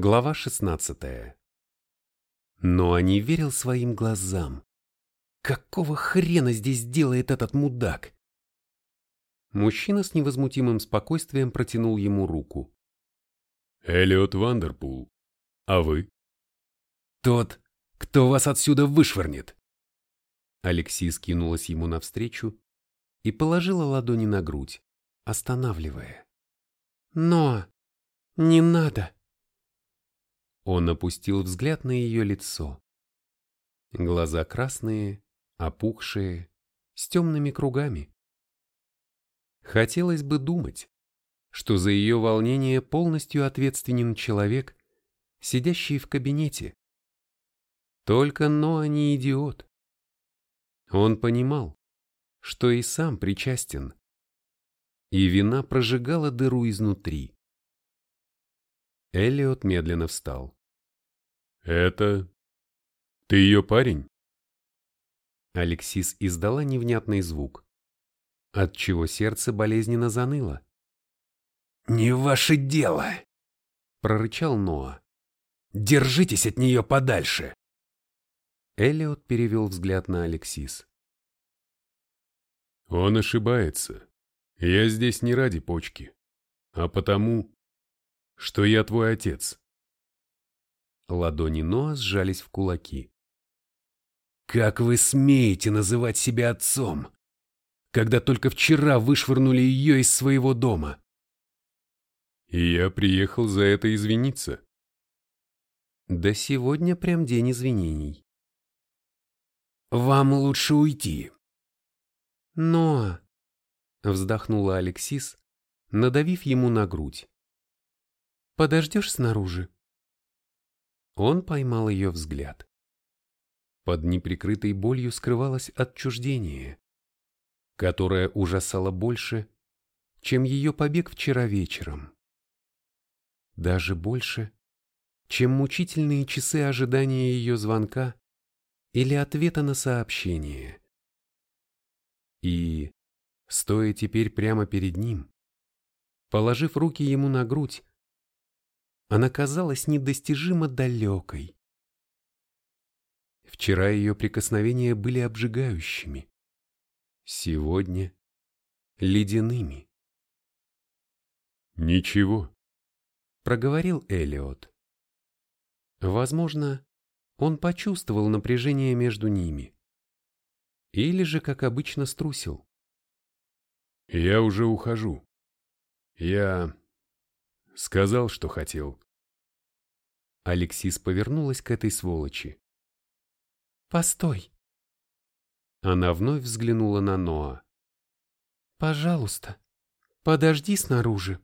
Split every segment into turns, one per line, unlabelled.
Глава 16. Ноа не верил своим глазам. Какого хрена здесь делает этот мудак? Мужчина с невозмутимым спокойствием протянул ему руку.
Эллиот Вандерпул. А вы?
Тот, кто вас отсюда вышвырнет. Алекси кинулась ему навстречу и положила ладони на грудь, останавливая. Но не надо. Он опустил взгляд на ее лицо. Глаза красные, опухшие, с темными кругами. Хотелось бы думать, что за ее волнение полностью ответственен человек, сидящий в кабинете. Только Ноа не идиот. Он понимал, что и сам причастен. И вина прожигала дыру изнутри. Эллиот медленно встал.
«Это... ты ее парень?»
Алексис издала невнятный звук, отчего сердце болезненно заныло. «Не ваше дело!» — прорычал Ноа. «Держитесь от нее подальше!» Эллиот перевел взгляд на Алексис.
«Он ошибается. Я здесь не ради почки, а потому, что я твой отец».
Ладони Ноа сжались в кулаки. «Как вы смеете называть себя отцом, когда только вчера вышвырнули ее из своего дома?»
«И я приехал за это извиниться».
«Да сегодня прям день извинений». «Вам лучше уйти». «Но...» — вздохнула Алексис, надавив ему на грудь. «Подождешь снаружи?» Он поймал ее взгляд. Под неприкрытой болью скрывалось отчуждение, которое ужасало больше, чем ее побег вчера вечером. Даже больше, чем мучительные часы ожидания ее звонка или ответа на сообщение. И, стоя теперь прямо перед ним, положив руки ему на грудь, она казалась недостижимо далекой. Вчера ее прикосновения были обжигающими. Сегодня — ледяными.
«Ничего», —
проговорил Элиот. Возможно, он почувствовал напряжение между ними. Или же, как обычно, струсил.
«Я уже ухожу. Я Сказал, что хотел.
Алексис повернулась к этой сволочи. «Постой!» Она вновь взглянула на Ноа. «Пожалуйста, подожди снаружи».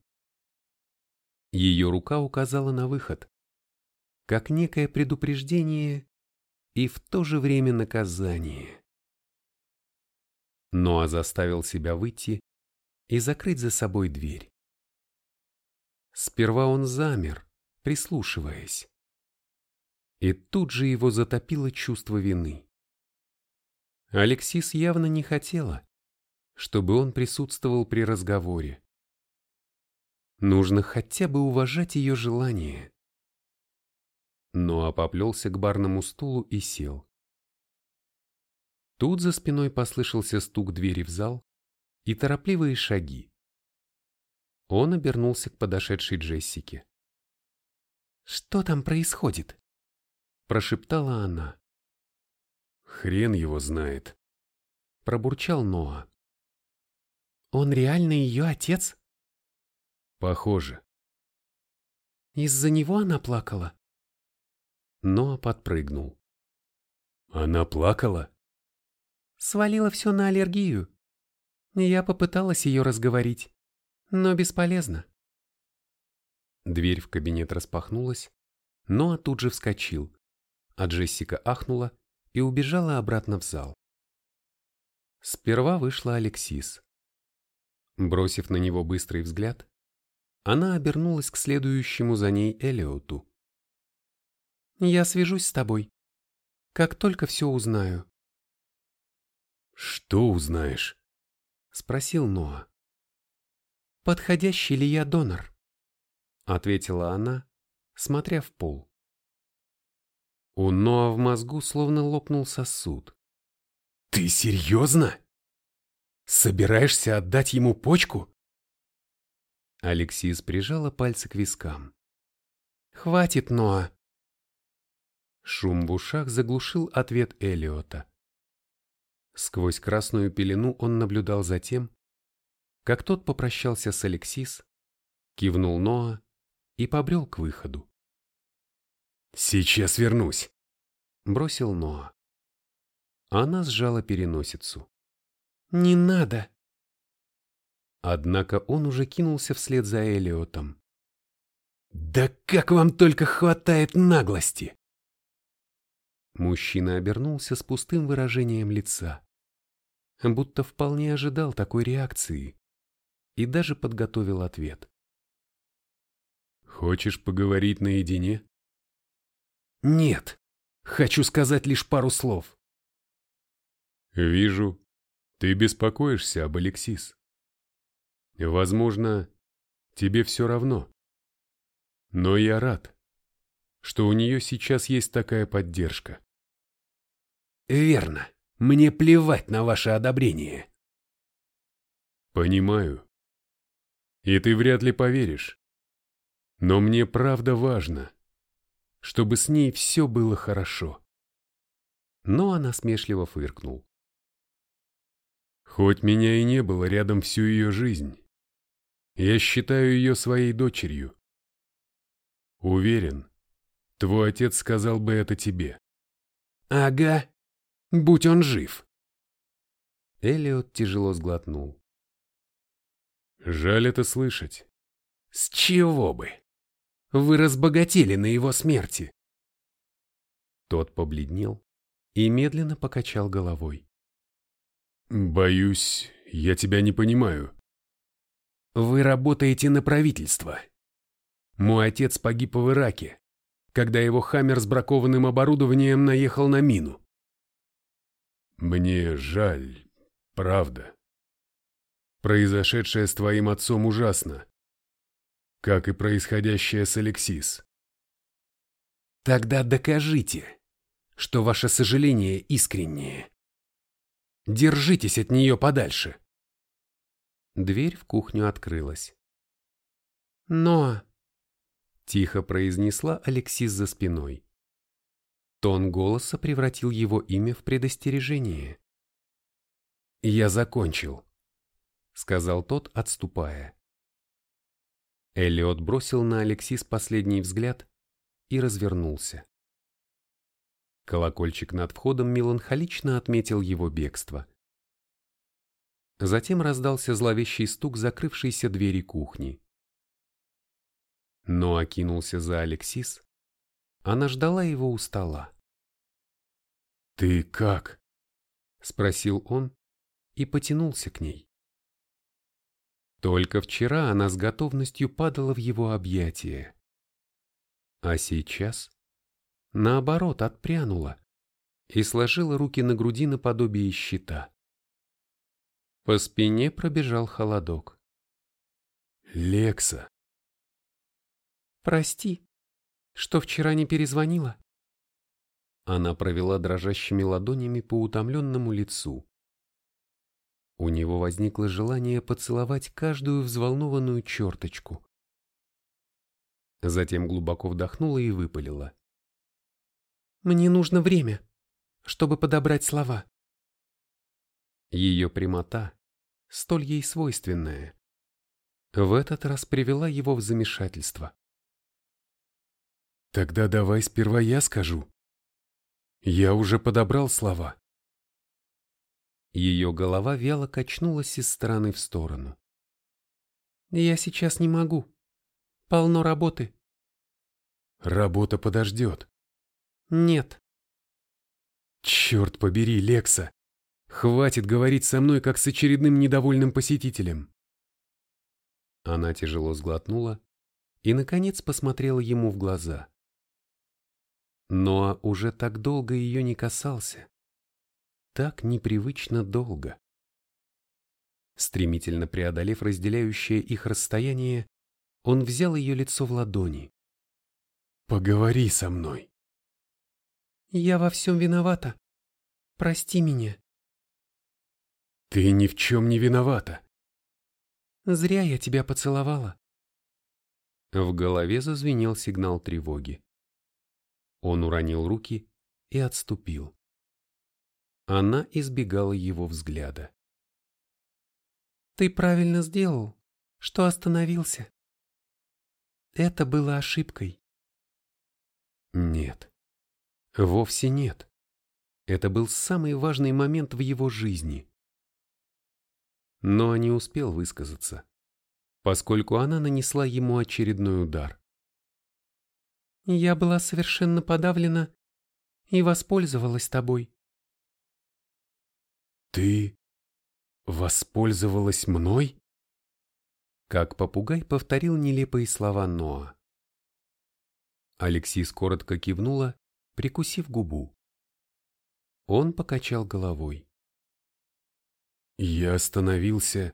Ее рука указала на выход, как некое предупреждение и в то же время наказание. Ноа заставил себя выйти и закрыть за собой дверь. Сперва он замер, прислушиваясь. И тут же его затопило чувство вины. Алексис явно не хотела, чтобы он присутствовал при разговоре. Нужно хотя бы уважать ее желание. Но поплелся к барному стулу и сел. Тут за спиной послышался стук двери в зал и торопливые шаги. Он обернулся к подошедшей Джессике. «Что там происходит?» – прошептала она.
«Хрен его знает», –
пробурчал Ноа. «Он реально ее отец?»
«Похоже».
«Из-за него она плакала?» Ноа подпрыгнул.
«Она плакала?»
«Свалила все на аллергию. Я попыталась ее разговорить но бесполезно. Дверь в кабинет распахнулась, но тут же вскочил, а Джессика ахнула и убежала обратно в зал. Сперва вышла Алексис. Бросив на него быстрый взгляд, она обернулась к следующему за ней Элиоту. «Я свяжусь с тобой, как только все узнаю».
«Что узнаешь?»
— спросил Ноа подходящий ли я донор?» Ответила она, смотря в пол. У Ноа в мозгу словно лопнул сосуд.
«Ты серьезно? Собираешься отдать ему почку?»
Алексис прижала пальцы к вискам. «Хватит, Ноа!» Шум в ушах заглушил ответ Элиота. Сквозь красную пелену он наблюдал за тем, как тот попрощался с Алексис, кивнул Ноа и побрел к выходу.
«Сейчас вернусь», —
бросил Ноа. Она сжала переносицу. «Не надо!» Однако он уже кинулся вслед за Элиотом.
«Да как вам только хватает наглости!»
Мужчина обернулся с пустым выражением лица, будто вполне ожидал такой реакции и даже подготовил ответ.
«Хочешь поговорить наедине?»
«Нет, хочу сказать лишь пару слов».
«Вижу, ты беспокоишься об Алексис. Возможно, тебе все равно. Но я рад, что у нее сейчас есть такая поддержка.
Верно. Мне плевать на ваше одобрение.
Понимаю. И ты вряд ли поверишь. Но мне правда важно, чтобы с ней все было хорошо.
Но она смешливо фыркнул.
Хоть меня и не было рядом всю ее жизнь, я считаю ее своей дочерью. Уверен, твой отец сказал бы это тебе.
Ага, будь он жив. Элиот тяжело сглотнул.
Жаль это слышать.
С чего бы? Вы разбогатели на его смерти. Тот побледнел и медленно покачал головой.
Боюсь, я тебя не понимаю.
Вы работаете на правительство. Мой отец погиб в Ираке, когда его хаммер с бракованным оборудованием наехал на мину.
Мне жаль, правда. Произошедшее с твоим отцом ужасно, как и происходящее с Алексис.
Тогда докажите, что ваше сожаление искреннее. Держитесь от нее подальше. Дверь в кухню открылась. «Но...» — тихо произнесла Алексис за спиной. Тон голоса превратил его имя в предостережение. «Я закончил», — сказал тот, отступая. Эллиот бросил на Алексис последний взгляд и развернулся. Колокольчик над входом меланхолично отметил его бегство. Затем раздался зловещий стук закрывшейся двери кухни. Но окинулся за Алексис. Она ждала его у стола.
«Ты как?»
— спросил он и потянулся к ней. Только вчера она с готовностью падала в его объятия. А сейчас, наоборот, отпрянула и сложила руки на груди наподобие щита. По спине пробежал холодок.
«Лекса!»
«Прости, что вчера не перезвонила?» Она провела дрожащими ладонями по утомленному лицу. У него возникло желание поцеловать каждую взволнованную черточку. Затем глубоко вдохнула и выпалила. «Мне нужно время, чтобы подобрать слова». Ее прямота, столь ей свойственная, в этот раз привела его в замешательство.
«Тогда давай сперва я скажу. Я уже подобрал слова».
Ее голова вяло качнулась из стороны в сторону. «Я сейчас не могу. Полно работы».
«Работа подождет».
«Нет».
«Черт побери, Лекса! Хватит говорить со мной, как с очередным недовольным посетителем.
Она тяжело сглотнула и, наконец, посмотрела ему в глаза. Но уже так долго ее не касался. Так непривычно долго. Стремительно преодолев разделяющее их расстояние, он взял ее лицо в ладони.
Поговори со мной.
Я во всем виновата. Прости меня.
Ты ни в чем не виновата.
Зря я тебя поцеловала. В голове зазвенел сигнал тревоги. Он уронил руки и отступил. Она избегала его взгляда. Ты правильно сделал, что остановился. Это было ошибкой. Нет. Вовсе нет. Это был самый важный момент в его жизни. Но не успел высказаться, поскольку она нанесла ему очередной удар. Я была совершенно подавлена и воспользовалась тобой.
Ты воспользовалась мной?
Как попугай повторил нелепые слова Ноа. Алексис коротко кивнула, прикусив губу. Он покачал головой.
Я остановился,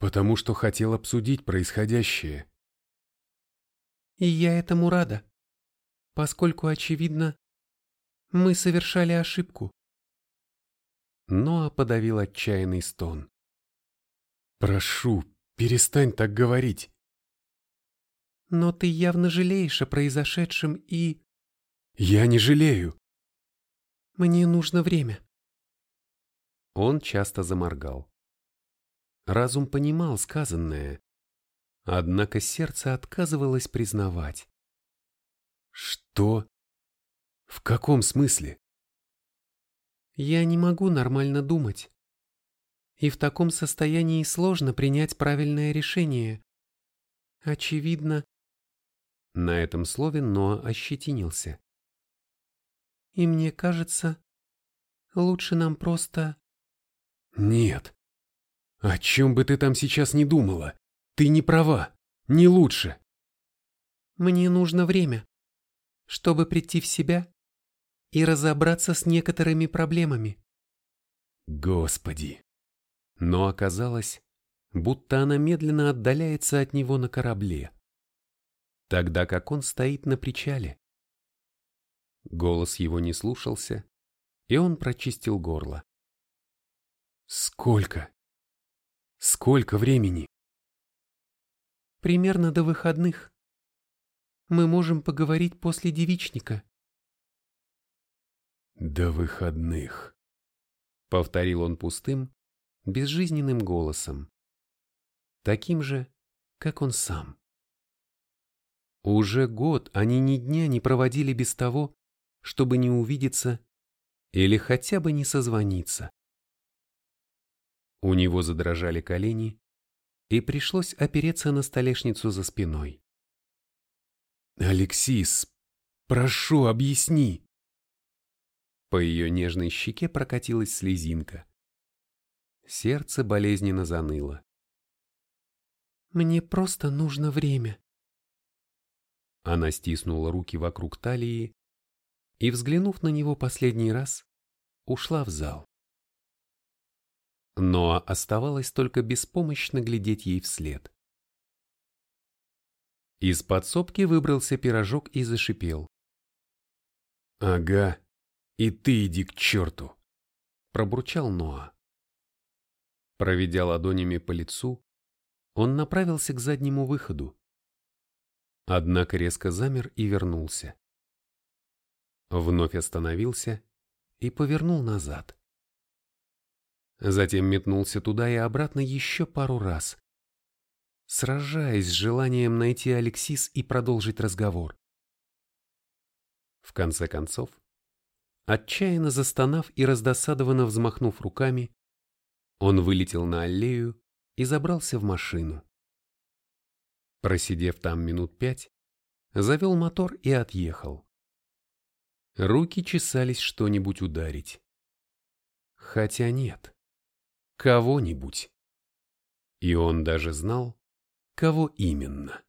потому что хотел обсудить происходящее.
И я этому рада, поскольку, очевидно, мы совершали ошибку. Ноа подавил отчаянный стон.
«Прошу, перестань так говорить.
Но ты явно жалеешь о произошедшем и...
Я не жалею.
Мне нужно время. Он часто заморгал. Разум понимал сказанное, однако сердце отказывалось признавать.
Что? В каком смысле?
Я не могу нормально думать. И в таком состоянии сложно принять правильное решение. Очевидно, на этом слове Ноа ощетинился. И мне кажется, лучше нам просто...
Нет. О чем бы ты там сейчас не думала, ты не права, не лучше.
Мне нужно время, чтобы прийти в себя и разобраться с некоторыми проблемами.
Господи.
Но оказалось, будто она медленно отдаляется от него на корабле тогда как он стоит на причале. Голос его не слушался, и он прочистил горло.
«Сколько? Сколько времени?»
«Примерно до выходных. Мы можем поговорить после девичника».
«До выходных», —
повторил он пустым, безжизненным голосом, таким же, как он сам. Уже год они ни дня не проводили без того, чтобы не увидеться или хотя бы не созвониться. У него задрожали колени, и пришлось опереться на столешницу за спиной.
«Алексис, прошу, объясни!»
По ее нежной щеке прокатилась слезинка. Сердце болезненно заныло. «Мне просто нужно время», она стиснула руки вокруг талии и, взглянув на него последний раз, ушла в зал. Но оставалось только беспомощно глядеть ей вслед. Из подсобки выбрался пирожок и зашипел.
«Ага, и ты иди к черту!»
– пробурчал Ноа. Проведя ладонями по лицу, он направился к заднему выходу, однако резко замер и вернулся. Вновь остановился и повернул назад. Затем метнулся туда и обратно еще пару раз, сражаясь с желанием найти Алексис и продолжить разговор. В конце концов, отчаянно застонав и раздосадованно взмахнув руками, он вылетел на аллею и забрался в машину. Просидев там минут пять, завел мотор и отъехал. Руки чесались что-нибудь ударить. Хотя нет, кого-нибудь. И он даже знал, кого именно.